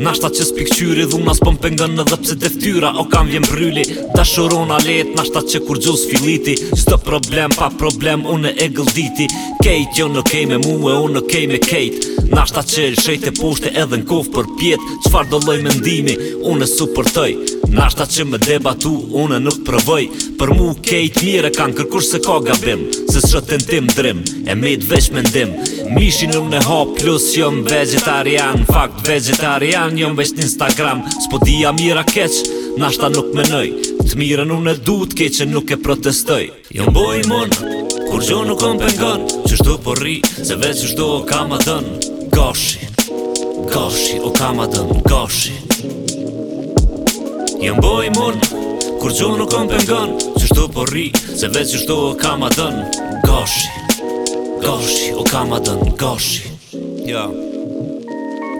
Nashta që spikqyri dhuna s'pëm pëngën edhe pse dhe ftyra O kam vjen bryli, da shorona let Nashta që kur gjus filiti Sdo problem pa problem une e gëlditi Kejt jo në kej me mu e unë në kej me kejt Nashta që e lëshejt e poshte edhe në kofë për pjet Qfar do loj me ndimi, une su për Nashta që me debatu, une nuk përvoj Për mu kejt mire kanë kërkur se ka gabim Se shëtën tim drim, e me i dvesh me ndim Mishin nuk ne hop plus jom vegetarian Fakt vegetarian jom vesht Instagram S'po dija mira keq, nashta nuk menoj Të mira nuk ne du që nuk e protestoj Jom boj mon, kur gjo nuk on pengon Qështu po ri, se veç qështu o kam dën Goshi, goshi o kam dën Goshi Jom boj mon, kur gjo nuk on pengon Qështu po ri, se veç qështu o kam adën dën goshi goshi O kam adën goshi Ja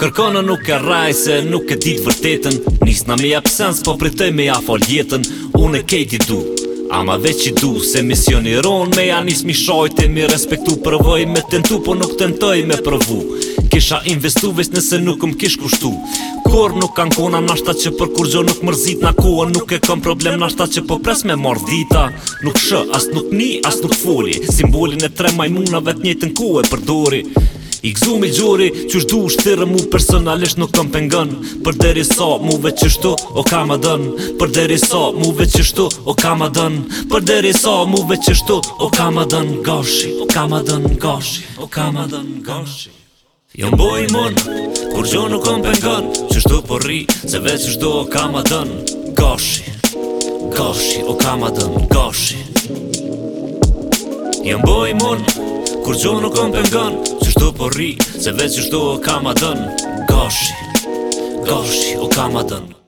Kërkona nuk e raj se nuk e dit vërtetën Nis na me jap sens po pritoj me jafol jetën Unë e kejti du Ama dhe që du se misioni ron Me janis mi shojte mi respektu Përvoj me tentu po nuk tentoj me përvu Kisha investu vesh nëse nuk më kish kushtu kur nuk kanë kona nashta që për kur gjo nuk mërzit na kohën nuk e kam problem nashta që po pres me mor dita nuk sh as nuk ni as nuk foli simbolin e tre majmunave të njëjtën kohë përdori I gzu me gjori, që shdu shtire mu personalisht nuk kam pengën Për deri sa so, muve që shtu o kam adën Për deri sa so, muve që shtu o kam adën Për deri sa so, muve që shtu o kam adën Gashi, o kam adën, gashi, o kam adën, gashi jo mboj i mund, kur gjo nuk kam pengën të porri Se vesë është do kam adën Goshi, goshi, o kamadën adën Goshi Jam bo i Kur gjo nuk om pëngën Që është do porri Se vesë është do kam adën Goshi, goshi, o kamadën